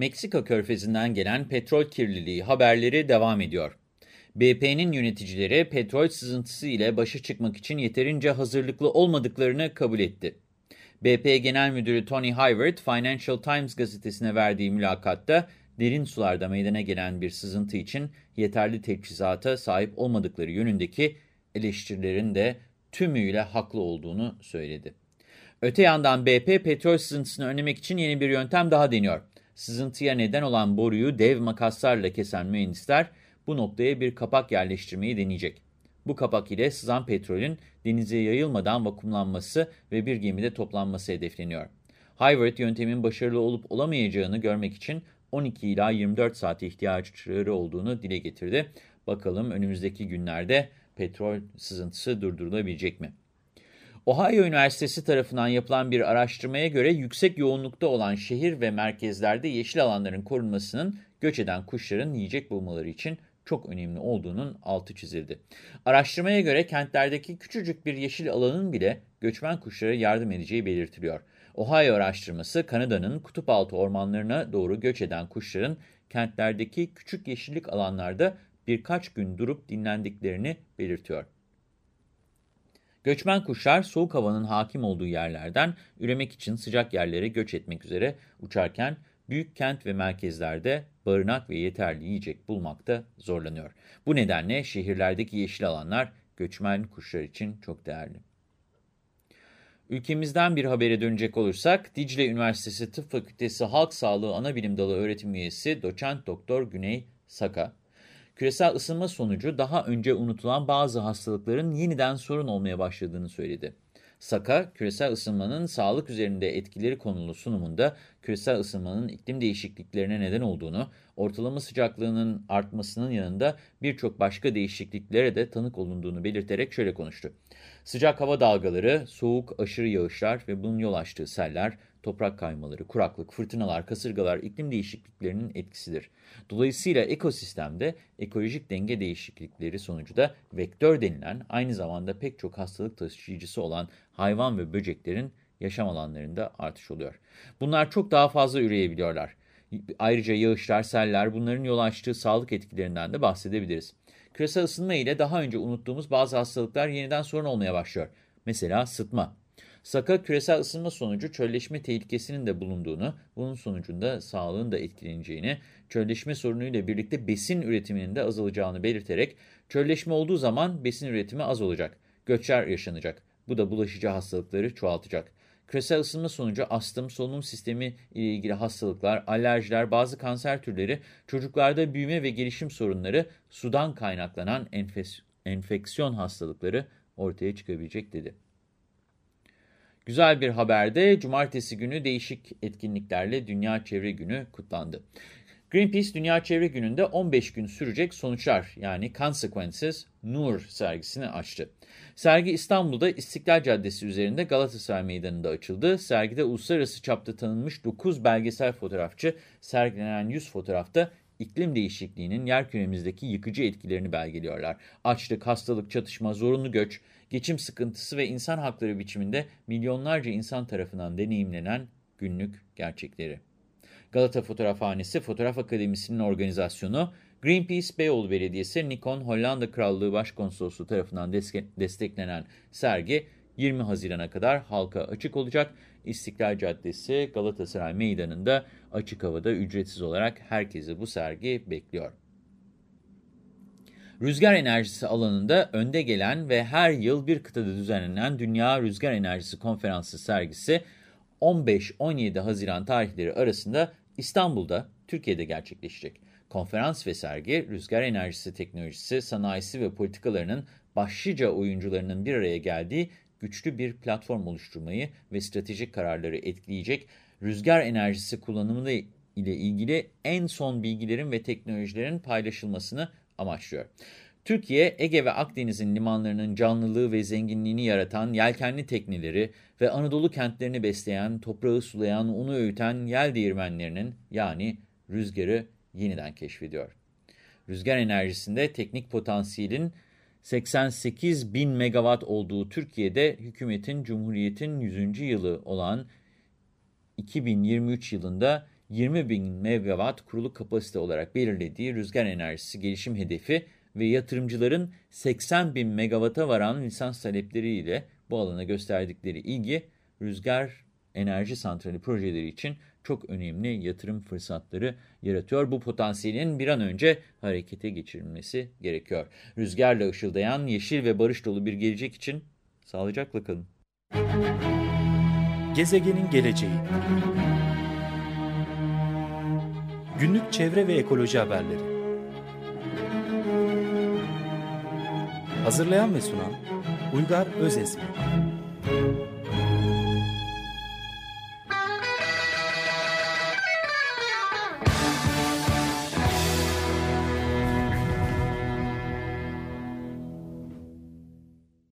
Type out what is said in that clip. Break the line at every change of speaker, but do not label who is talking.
Meksika körfezinden gelen petrol kirliliği haberleri devam ediyor. BP'nin yöneticileri petrol sızıntısı ile başa çıkmak için yeterince hazırlıklı olmadıklarını kabul etti. BP Genel Müdürü Tony Hayward, Financial Times gazetesine verdiği mülakatta derin sularda meydana gelen bir sızıntı için yeterli teçhizata sahip olmadıkları yönündeki eleştirilerin de tümüyle haklı olduğunu söyledi. Öte yandan BP petrol sızıntısını önlemek için yeni bir yöntem daha deniyor. Sızıntıya neden olan boruyu dev makaslarla kesen mühendisler bu noktaya bir kapak yerleştirmeyi deneyecek. Bu kapak ile sızan petrolün denize yayılmadan vakumlanması ve bir gemide toplanması hedefleniyor. Hayward yöntemin başarılı olup olamayacağını görmek için 12 ila 24 saate ihtiyaçları olduğunu dile getirdi. Bakalım önümüzdeki günlerde petrol sızıntısı durdurulabilecek mi? Ohio Üniversitesi tarafından yapılan bir araştırmaya göre yüksek yoğunlukta olan şehir ve merkezlerde yeşil alanların korunmasının göç eden kuşların yiyecek bulmaları için çok önemli olduğunun altı çizildi. Araştırmaya göre kentlerdeki küçücük bir yeşil alanın bile göçmen kuşlara yardım edeceği belirtiliyor. Ohio araştırması Kanada'nın kutup altı ormanlarına doğru göç eden kuşların kentlerdeki küçük yeşillik alanlarda birkaç gün durup dinlendiklerini belirtiyor. Göçmen kuşlar soğuk havanın hakim olduğu yerlerden üremek için sıcak yerlere göç etmek üzere uçarken büyük kent ve merkezlerde barınak ve yeterli yiyecek bulmakta zorlanıyor. Bu nedenle şehirlerdeki yeşil alanlar göçmen kuşlar için çok değerli. Ülkemizden bir habere dönecek olursak, Dicle Üniversitesi Tıp Fakültesi Halk Sağlığı Anabilim Dalı öğretim üyesi doçent doktor Güney Saka, küresel ısınma sonucu daha önce unutulan bazı hastalıkların yeniden sorun olmaya başladığını söyledi. Saka, küresel ısınmanın sağlık üzerinde etkileri konulu sunumunda küresel ısınmanın iklim değişikliklerine neden olduğunu, ortalama sıcaklığının artmasının yanında birçok başka değişikliklere de tanık olunduğunu belirterek şöyle konuştu. Sıcak hava dalgaları, soğuk, aşırı yağışlar ve bunun yol açtığı seller, toprak kaymaları, kuraklık, fırtınalar, kasırgalar iklim değişikliklerinin etkisidir. Dolayısıyla ekosistemde ekolojik denge değişiklikleri sonucu da vektör denilen aynı zamanda pek çok hastalık taşıyıcısı olan hayvan ve böceklerin yaşam alanlarında artış oluyor. Bunlar çok daha fazla üreyebiliyorlar. Ayrıca yağışlar, seller bunların yol açtığı sağlık etkilerinden de bahsedebiliriz. Küresel ısınma ile daha önce unuttuğumuz bazı hastalıklar yeniden sorun olmaya başlıyor. Mesela sıtma. Saka küresel ısınma sonucu çölleşme tehlikesinin de bulunduğunu, bunun sonucunda sağlığın da etkileneceğini, çölleşme sorunuyla birlikte besin üretiminin de azalacağını belirterek, çölleşme olduğu zaman besin üretimi az olacak, göçler yaşanacak. Bu da bulaşıcı hastalıkları çoğaltacak. Küresel ısınma sonucu astım, solunum sistemi ile ilgili hastalıklar, alerjiler, bazı kanser türleri, çocuklarda büyüme ve gelişim sorunları, sudan kaynaklanan enfeksiyon hastalıkları ortaya çıkabilecek dedi. Güzel bir haberde cumartesi günü değişik etkinliklerle Dünya Çevre Günü kutlandı. Greenpeace Dünya Çevre Günü'nde 15 gün sürecek sonuçlar yani Consequences Nur sergisini açtı. Sergi İstanbul'da İstiklal Caddesi üzerinde Galatasaray Meydanı'nda açıldı. Sergide uluslararası çapta tanınmış 9 belgesel fotoğrafçı sergilenen 100 fotoğrafta iklim değişikliğinin yerküremizdeki yıkıcı etkilerini belgeliyorlar. Açlık, hastalık, çatışma, zorunlu göç, geçim sıkıntısı ve insan hakları biçiminde milyonlarca insan tarafından deneyimlenen günlük gerçekleri. Galata Fotoğrafhanesi Fotoğraf Akademisi'nin organizasyonu, Greenpeace Beyoğlu Belediyesi, Nikon Hollanda Krallığı Başkonsolosluğu tarafından desteklenen sergi 20 Haziran'a kadar halka açık olacak. İstiklal Caddesi Galatasaray Meydanı'nda açık havada ücretsiz olarak herkesi bu sergi bekliyor. Rüzgar enerjisi alanında önde gelen ve her yıl bir kıtada düzenlenen Dünya Rüzgar Enerjisi Konferansı sergisi 15-17 Haziran tarihleri arasında İstanbul'da, Türkiye'de gerçekleşecek. Konferans ve sergi, rüzgar enerjisi teknolojisi, sanayisi ve politikalarının başlıca oyuncularının bir araya geldiği güçlü bir platform oluşturmayı ve stratejik kararları etkileyecek, rüzgar enerjisi kullanımını ile ilgili en son bilgilerin ve teknolojilerin paylaşılmasını amaçlıyor. Türkiye, Ege ve Akdeniz'in limanlarının canlılığı ve zenginliğini yaratan yelkenli tekneleri ve Anadolu kentlerini besleyen, toprağı sulayan, unu öğüten yel değirmenlerinin yani rüzgarı yeniden keşfediyor. Rüzgar enerjisinde teknik potansiyelin 88 bin megawatt olduğu Türkiye'de hükümetin Cumhuriyet'in 100. yılı olan 2023 yılında 20 bin megawatt kurulu kapasite olarak belirlediği rüzgar enerjisi gelişim hedefi ve yatırımcıların 80 bin megawatt'a varan lisans talepleriyle bu alana gösterdikleri ilgi, rüzgar enerji santrali projeleri için çok önemli yatırım fırsatları yaratıyor. Bu potansiyelin bir an önce harekete geçirilmesi gerekiyor. Rüzgarla ışıldayan yeşil ve barış dolu bir gelecek için sağlıcakla kalın.
Gezegenin geleceği Günlük çevre ve ekoloji haberleri Hazırlayan ve sunan Uygar Özesmi